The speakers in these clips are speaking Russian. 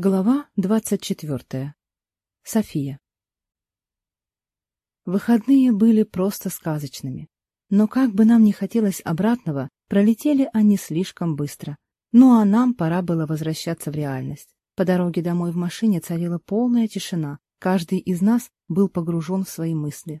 Глава 24. София. Выходные были просто сказочными. Но как бы нам ни хотелось обратного, пролетели они слишком быстро. Ну а нам пора было возвращаться в реальность. По дороге домой в машине царила полная тишина. Каждый из нас был погружен в свои мысли.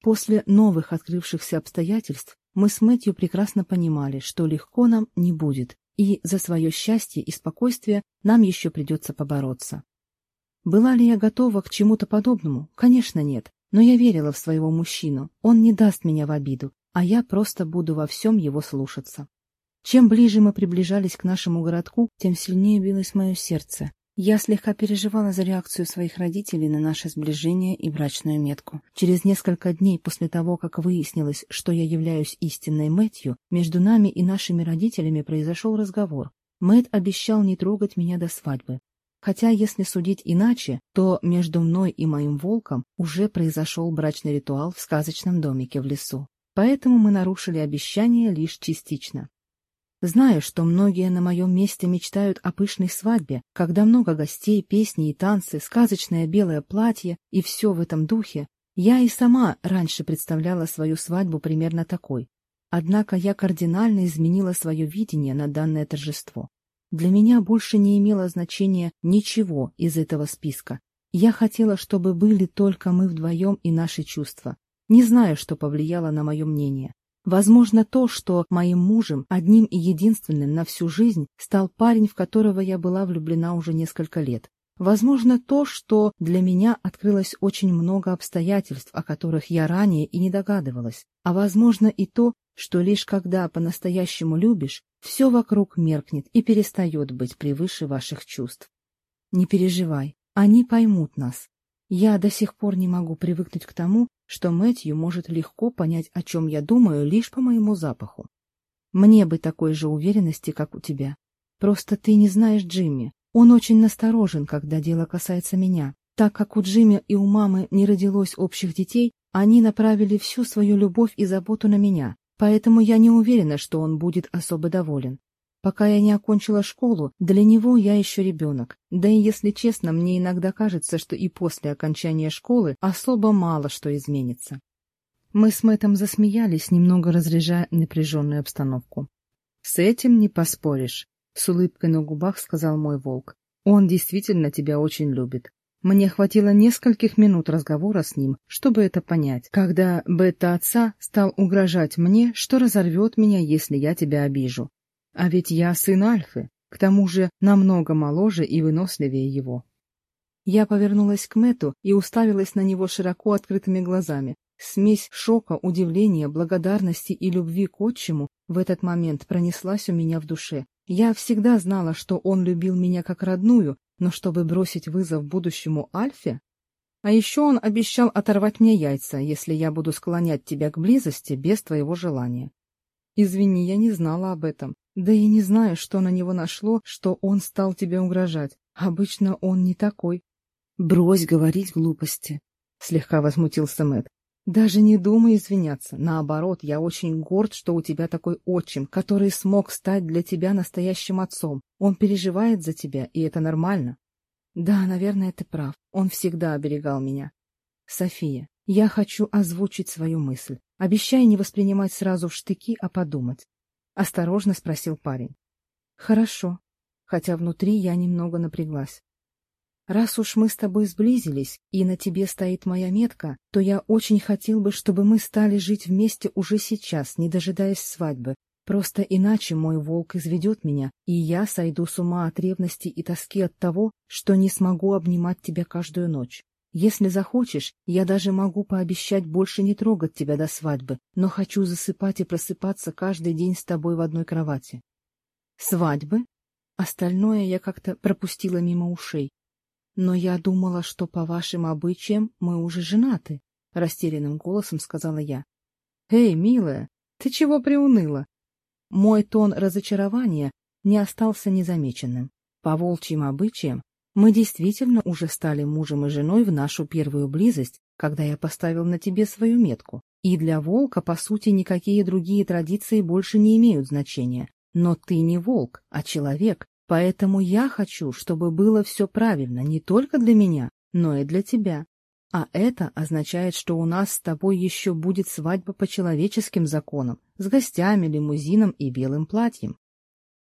После новых открывшихся обстоятельств мы с Мэтью прекрасно понимали, что легко нам не будет, и за свое счастье и спокойствие нам еще придется побороться. Была ли я готова к чему-то подобному? Конечно, нет. Но я верила в своего мужчину. Он не даст меня в обиду, а я просто буду во всем его слушаться. Чем ближе мы приближались к нашему городку, тем сильнее билось мое сердце. Я слегка переживала за реакцию своих родителей на наше сближение и брачную метку. Через несколько дней после того, как выяснилось, что я являюсь истинной Мэтью, между нами и нашими родителями произошел разговор. Мэт обещал не трогать меня до свадьбы. Хотя, если судить иначе, то между мной и моим волком уже произошел брачный ритуал в сказочном домике в лесу. Поэтому мы нарушили обещание лишь частично. Зная, что многие на моем месте мечтают о пышной свадьбе, когда много гостей, песни и танцы, сказочное белое платье и все в этом духе, я и сама раньше представляла свою свадьбу примерно такой. Однако я кардинально изменила свое видение на данное торжество. Для меня больше не имело значения ничего из этого списка. Я хотела, чтобы были только мы вдвоем и наши чувства. Не знаю, что повлияло на мое мнение. Возможно, то, что моим мужем, одним и единственным на всю жизнь, стал парень, в которого я была влюблена уже несколько лет. Возможно, то, что для меня открылось очень много обстоятельств, о которых я ранее и не догадывалась. А возможно и то, что лишь когда по-настоящему любишь, все вокруг меркнет и перестает быть превыше ваших чувств. Не переживай, они поймут нас. Я до сих пор не могу привыкнуть к тому, что Мэтью может легко понять, о чем я думаю, лишь по моему запаху. Мне бы такой же уверенности, как у тебя. Просто ты не знаешь Джимми. Он очень насторожен, когда дело касается меня. Так как у Джимми и у мамы не родилось общих детей, они направили всю свою любовь и заботу на меня, поэтому я не уверена, что он будет особо доволен. Пока я не окончила школу, для него я еще ребенок. Да и если честно, мне иногда кажется, что и после окончания школы особо мало что изменится. Мы с Мэттом засмеялись, немного разряжая напряженную обстановку. «С этим не поспоришь», — с улыбкой на губах сказал мой волк. «Он действительно тебя очень любит. Мне хватило нескольких минут разговора с ним, чтобы это понять, когда бета-отца стал угрожать мне, что разорвет меня, если я тебя обижу. А ведь я сын Альфы. К тому же намного моложе и выносливее его. Я повернулась к Мэту и уставилась на него широко открытыми глазами. Смесь шока, удивления, благодарности и любви к отчиму в этот момент пронеслась у меня в душе. Я всегда знала, что он любил меня как родную, но чтобы бросить вызов будущему Альфе... А еще он обещал оторвать мне яйца, если я буду склонять тебя к близости без твоего желания. Извини, я не знала об этом. Да я не знаю, что на него нашло, что он стал тебе угрожать. Обычно он не такой. Брось говорить глупости, слегка возмутился Мэт. Даже не думай извиняться. Наоборот, я очень горд, что у тебя такой отчим, который смог стать для тебя настоящим отцом. Он переживает за тебя, и это нормально. Да, наверное, ты прав. Он всегда оберегал меня. София, я хочу озвучить свою мысль. Обещай не воспринимать сразу в штыки, а подумать. — осторожно спросил парень. «Хорошо, хотя внутри я немного напряглась. Раз уж мы с тобой сблизились, и на тебе стоит моя метка, то я очень хотел бы, чтобы мы стали жить вместе уже сейчас, не дожидаясь свадьбы. Просто иначе мой волк изведет меня, и я сойду с ума от ревности и тоски от того, что не смогу обнимать тебя каждую ночь. Если захочешь, я даже могу пообещать больше не трогать тебя до свадьбы, но хочу засыпать и просыпаться каждый день с тобой в одной кровати. Свадьбы? Остальное я как-то пропустила мимо ушей. Но я думала, что по вашим обычаям мы уже женаты, — растерянным голосом сказала я. Эй, милая, ты чего приуныла? Мой тон разочарования не остался незамеченным. По волчьим обычаям мы действительно уже стали мужем и женой в нашу первую близость, когда я поставил на тебе свою метку. И для волка, по сути, никакие другие традиции больше не имеют значения. Но ты не волк, а человек, поэтому я хочу, чтобы было все правильно не только для меня, но и для тебя. А это означает, что у нас с тобой еще будет свадьба по человеческим законам, с гостями, лимузином и белым платьем.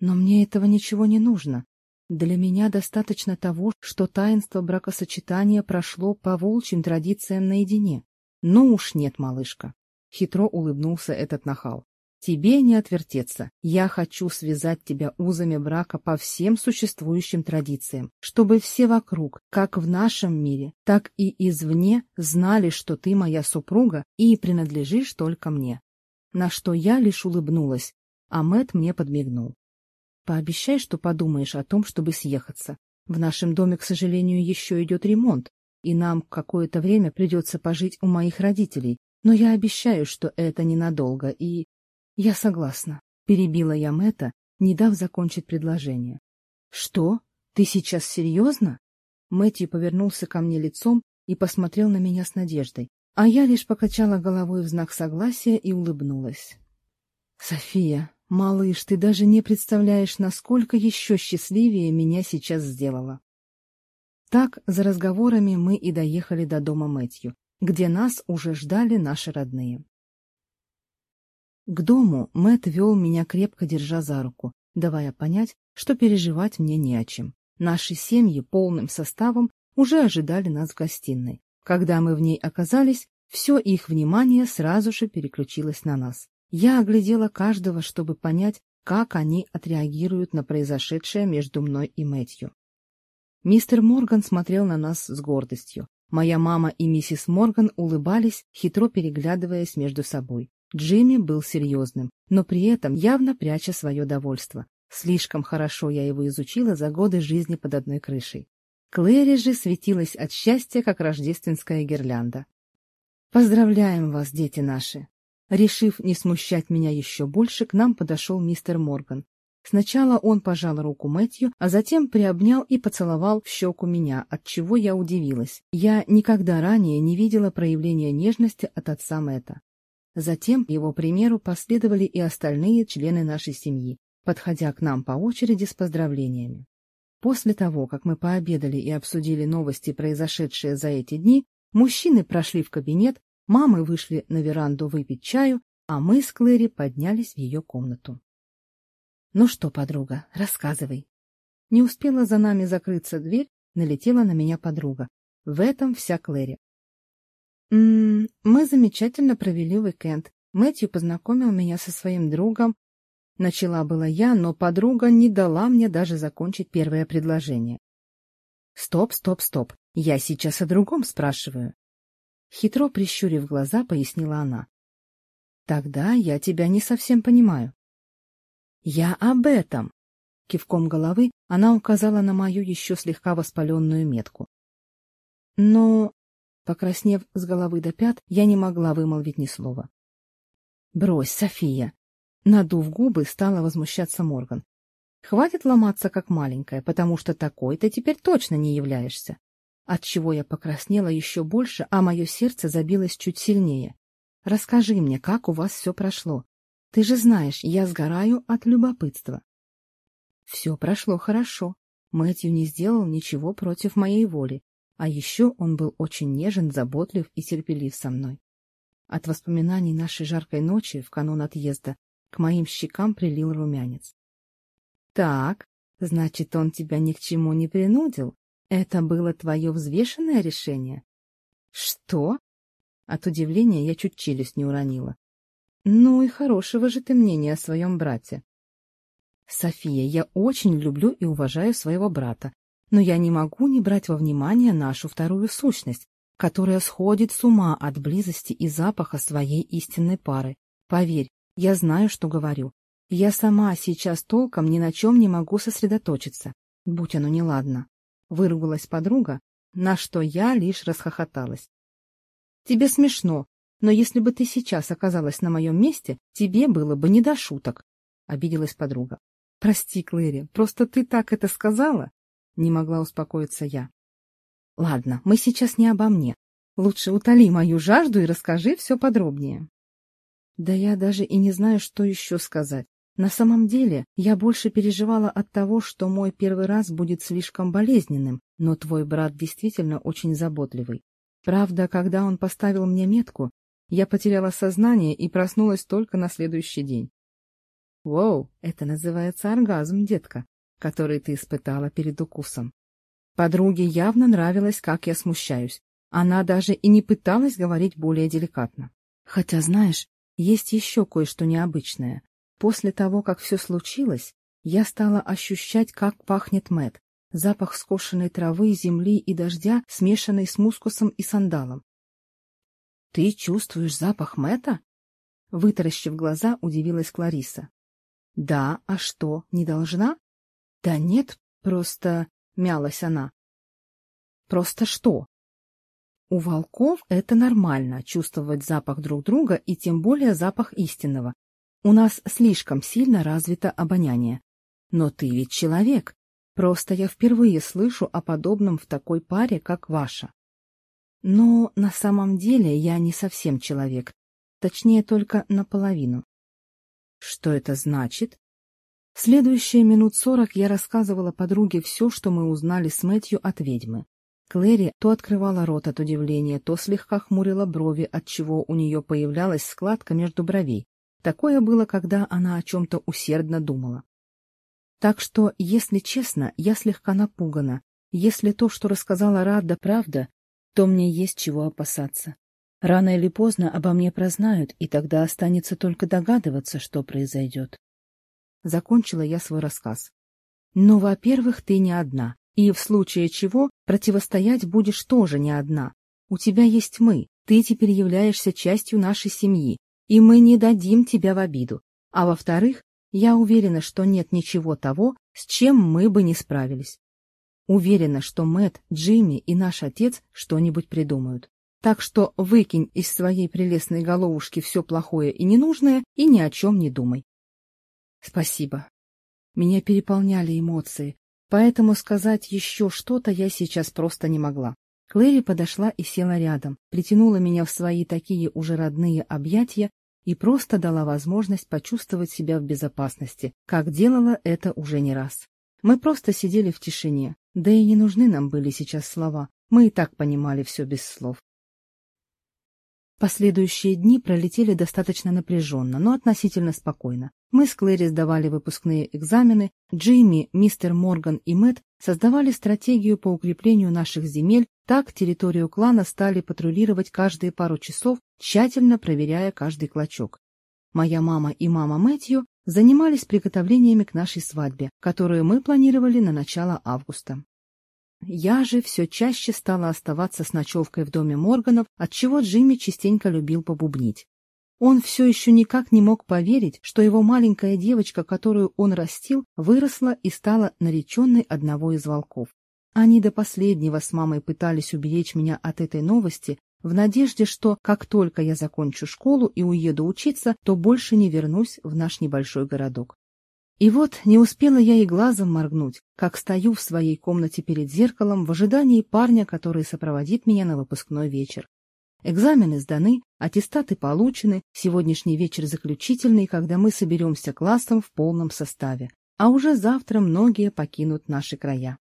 Но мне этого ничего не нужно. Для меня достаточно того, что таинство бракосочетания прошло по волчьим традициям наедине. Ну уж нет, малышка. Хитро улыбнулся этот нахал. Тебе не отвертеться. Я хочу связать тебя узами брака по всем существующим традициям, чтобы все вокруг, как в нашем мире, так и извне, знали, что ты моя супруга и принадлежишь только мне. На что я лишь улыбнулась, а Мэт мне подмигнул. Пообещай, что подумаешь о том, чтобы съехаться. В нашем доме, к сожалению, еще идет ремонт, и нам какое-то время придется пожить у моих родителей, но я обещаю, что это ненадолго, и... Я согласна. Перебила я Мэтта, не дав закончить предложение. Что? Ты сейчас серьезно? Мэтью повернулся ко мне лицом и посмотрел на меня с надеждой, а я лишь покачала головой в знак согласия и улыбнулась. София, «Малыш, ты даже не представляешь, насколько еще счастливее меня сейчас сделала». Так, за разговорами мы и доехали до дома Мэтью, где нас уже ждали наши родные. К дому Мэт вел меня, крепко держа за руку, давая понять, что переживать мне не о чем. Наши семьи полным составом уже ожидали нас в гостиной. Когда мы в ней оказались, все их внимание сразу же переключилось на нас. Я оглядела каждого, чтобы понять, как они отреагируют на произошедшее между мной и Мэтью. Мистер Морган смотрел на нас с гордостью. Моя мама и миссис Морган улыбались, хитро переглядываясь между собой. Джимми был серьезным, но при этом явно пряча свое довольство. Слишком хорошо я его изучила за годы жизни под одной крышей. Клэри же светилась от счастья, как рождественская гирлянда. «Поздравляем вас, дети наши!» Решив не смущать меня еще больше, к нам подошел мистер Морган. Сначала он пожал руку Мэтью, а затем приобнял и поцеловал в щеку меня, от чего я удивилась. Я никогда ранее не видела проявления нежности от отца Мэтта. Затем его примеру последовали и остальные члены нашей семьи, подходя к нам по очереди с поздравлениями. После того, как мы пообедали и обсудили новости, произошедшие за эти дни, мужчины прошли в кабинет, Мамы вышли на веранду выпить чаю, а мы с Клэри поднялись в ее комнату. «Ну что, подруга, рассказывай». Не успела за нами закрыться дверь, налетела на меня подруга. В этом вся Клэри. «М-м, «Мы замечательно провели уикенд. Мэтью познакомил меня со своим другом. Начала была я, но подруга не дала мне даже закончить первое предложение. «Стоп, стоп, стоп. Я сейчас о другом спрашиваю. Хитро прищурив глаза, пояснила она. «Тогда я тебя не совсем понимаю». «Я об этом!» Кивком головы она указала на мою еще слегка воспаленную метку. «Но...» Покраснев с головы до пят, я не могла вымолвить ни слова. «Брось, София!» Надув губы, стала возмущаться Морган. «Хватит ломаться, как маленькая, потому что такой ты теперь точно не являешься. От чего я покраснела еще больше, а мое сердце забилось чуть сильнее. Расскажи мне, как у вас все прошло. Ты же знаешь, я сгораю от любопытства. Все прошло хорошо. Мэтью не сделал ничего против моей воли. А еще он был очень нежен, заботлив и терпелив со мной. От воспоминаний нашей жаркой ночи в канун отъезда к моим щекам прилил румянец. — Так, значит, он тебя ни к чему не принудил, это было твое взвешенное решение? Что? От удивления я чуть челюсть не уронила. Ну и хорошего же ты мнения о своем брате. София, я очень люблю и уважаю своего брата, но я не могу не брать во внимание нашу вторую сущность, которая сходит с ума от близости и запаха своей истинной пары. Поверь, я знаю, что говорю. Я сама сейчас толком ни на чем не могу сосредоточиться, будь оно неладно выругалась подруга, на что я лишь расхохоталась. Тебе смешно, но если бы ты сейчас оказалась на моем месте, тебе было бы не до шуток, обиделась подруга. Прости, Клэри, просто ты так это сказала, не могла успокоиться я. Ладно, мы сейчас не обо мне. Лучше утоли мою жажду и расскажи все подробнее. Да я даже и не знаю, что еще сказать. На самом деле, я больше переживала от того, что мой первый раз будет слишком болезненным, но твой брат действительно очень заботливый. Правда, когда он поставил мне метку, я потеряла сознание и проснулась только на следующий день. Воу, это называется оргазм, детка, который ты испытала перед укусом. Подруге явно нравилось, как я смущаюсь. Она даже и не пыталась говорить более деликатно. Хотя, знаешь, есть еще кое-что необычное. После того, как все случилось, я стала ощущать, как пахнет мед, запах скошенной травы, земли и дождя, смешанный с мускусом и сандалом. — Ты чувствуешь запах мэта? — вытаращив глаза, удивилась Клариса. — Да, а что, не должна? — Да нет, просто... — мялась она. — Просто что? У волков это нормально — чувствовать запах друг друга и тем более запах истинного, у нас слишком сильно развито обоняние. Но ты ведь человек. Просто я впервые слышу о подобном в такой паре, как ваша. Но на самом деле я не совсем человек. Точнее, только наполовину. Что это значит? Следующие минут сорок я рассказывала подруге все, что мы узнали с Мэтью от ведьмы. Клэри то открывала рот от удивления, то слегка хмурила брови, отчего у нее появлялась складка между бровей. Такое было, когда она о чем-то усердно думала. Так что, если честно, я слегка напугана. Если то, что рассказала Рада, правда, то мне есть чего опасаться. Рано или поздно обо мне прознают, и тогда останется только догадываться, что произойдет. Закончила я свой рассказ. Но, во-первых, ты не одна, и в случае чего противостоять будешь тоже не одна. У тебя есть мы, ты теперь являешься частью нашей семьи, и мы не дадим тебя в обиду. А во-вторых, я уверена, что нет ничего того, с чем мы бы не справились. Уверена, что Мэт, Джимми и наш отец что-нибудь придумают. Так что выкинь из своей прелестной головушки все плохое и ненужное и ни о чем не думай. Спасибо. Меня переполняли эмоции, поэтому сказать еще что-то я сейчас просто не могла. Клэри подошла и села рядом, притянула меня в свои такие уже родные объятия и просто дала возможность почувствовать себя в безопасности, как делала это уже не раз. Мы просто сидели в тишине, да и не нужны нам были сейчас слова, мы и так понимали все без слов. Последующие дни пролетели достаточно напряженно, но относительно спокойно. Мы с Клэри сдавали выпускные экзамены, Джимми, мистер Морган и Мэтт создавали стратегию по укреплению наших земель, так территорию клана стали патрулировать каждые пару часов, тщательно проверяя каждый клочок. Моя мама и мама Мэтью занимались приготовлениями к нашей свадьбе, которую мы планировали на начало августа. Я же все чаще стала оставаться с ночевкой в доме Морганов, отчего Джимми частенько любил побубнить. Он все еще никак не мог поверить, что его маленькая девочка, которую он растил, выросла и стала нареченной одного из волков. Они до последнего с мамой пытались уберечь меня от этой новости, в надежде, что как только я закончу школу и уеду учиться, то больше не вернусь в наш небольшой городок. И вот не успела я и глазом моргнуть, как стою в своей комнате перед зеркалом в ожидании парня, который сопроводит меня на выпускной вечер. Экзамены сданы, аттестаты получены, сегодняшний вечер заключительный, когда мы соберемся классом в полном составе, а уже завтра многие покинут наши края.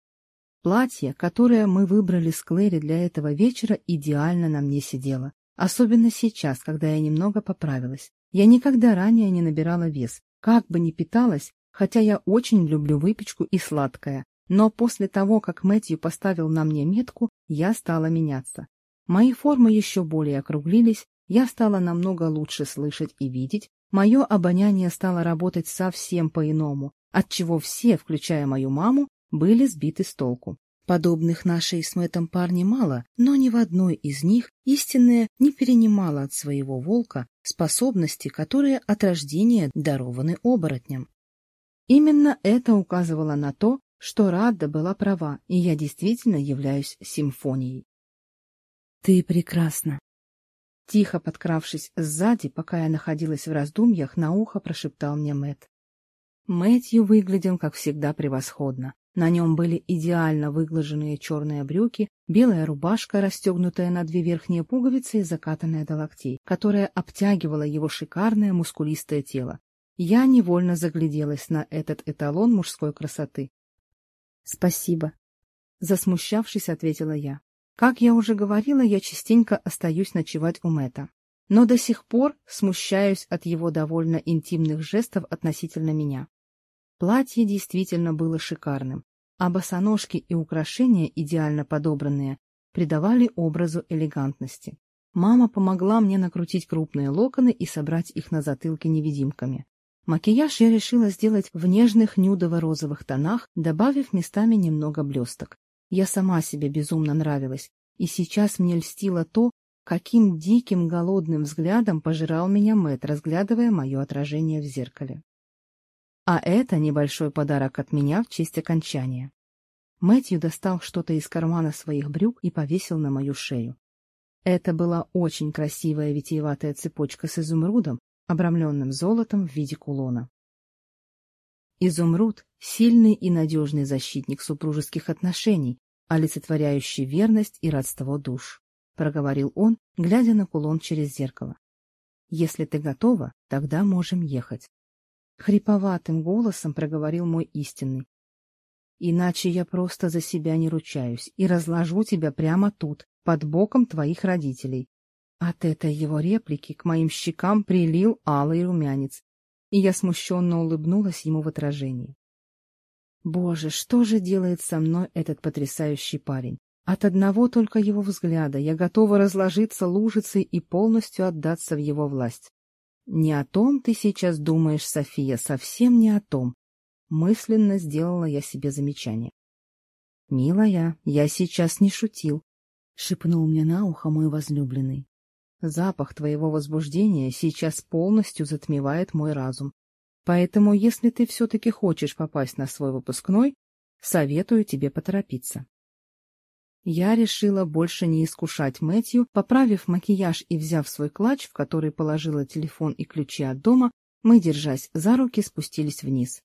Платье, которое мы выбрали с Клэри для этого вечера, идеально на мне сидело, особенно сейчас, когда я немного поправилась. Я никогда ранее не набирала вес, как бы ни питалась, хотя я очень люблю выпечку и сладкое, но после того, как Мэтью поставил на мне метку, я стала меняться. Мои формы еще более округлились, я стала намного лучше слышать и видеть, мое обоняние стало работать совсем по-иному, отчего все, включая мою маму, были сбиты с толку. Подобных нашей с Мэттом парней мало, но ни в одной из них истинная не перенимала от своего волка способности, которые от рождения дарованы оборотням. Именно это указывало на то, что Радда была права, и я действительно являюсь симфонией. «Ты прекрасна!» Тихо подкравшись сзади, пока я находилась в раздумьях, на ухо прошептал мне Мэт. Мэтью выглядел, как всегда, превосходно. На нем были идеально выглаженные черные брюки, белая рубашка, расстегнутая на две верхние пуговицы и закатанная до локтей, которая обтягивала его шикарное мускулистое тело, я невольно загляделась на этот эталон мужской красоты. «Спасибо», — засмущавшись, ответила я. Как я уже говорила, я частенько остаюсь ночевать у Мэта, Но до сих пор смущаюсь от его довольно интимных жестов относительно меня. Платье действительно было шикарным, а босоножки и украшения, идеально подобранные, придавали образу элегантности. Мама помогла мне накрутить крупные локоны и собрать их на затылке невидимками. Макияж я решила сделать в нежных нюдово-розовых тонах, добавив местами немного блесток. Я сама себе безумно нравилась, и сейчас мне льстило то, каким диким голодным взглядом пожирал меня Мэт, разглядывая мое отражение в зеркале. А это небольшой подарок от меня в честь окончания. Мэтью достал что-то из кармана своих брюк и повесил на мою шею. Это была очень красивая витиеватая цепочка с изумрудом, обрамленным золотом в виде кулона. Изумруд — сильный и надежный защитник супружеских отношений, олицетворяющий верность и родство душ, — проговорил он, глядя на кулон через зеркало. — Если ты готова, тогда можем ехать. Хриповатым голосом проговорил мой истинный. — Иначе я просто за себя не ручаюсь и разложу тебя прямо тут, под боком твоих родителей, от этой его реплики к моим щекам прилил алый румянец, и я смущенно улыбнулась ему в отражении. Боже, что же делает со мной этот потрясающий парень? От одного только его взгляда я готова разложиться лужицей и полностью отдаться в его власть. Не о том ты сейчас думаешь, София, совсем не о том. Мысленно сделала я себе замечание. Милая, я сейчас не шутил, шепнул мне на ухо мой возлюбленный. Запах твоего возбуждения сейчас полностью затмевает мой разум. Поэтому, если ты все-таки хочешь попасть на свой выпускной, советую тебе поторопиться. Я решила больше не искушать Мэтью, поправив макияж и взяв свой клатч, в который положила телефон и ключи от дома, мы, держась за руки, спустились вниз.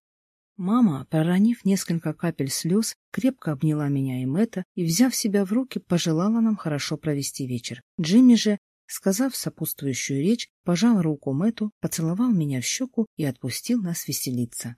Мама, проронив несколько капель слез, крепко обняла меня и Мэтта и, взяв себя в руки, пожелала нам хорошо провести вечер. Джимми же, Сказав сопутствующую речь, пожал руку Мэту, поцеловал меня в щеку и отпустил нас веселиться.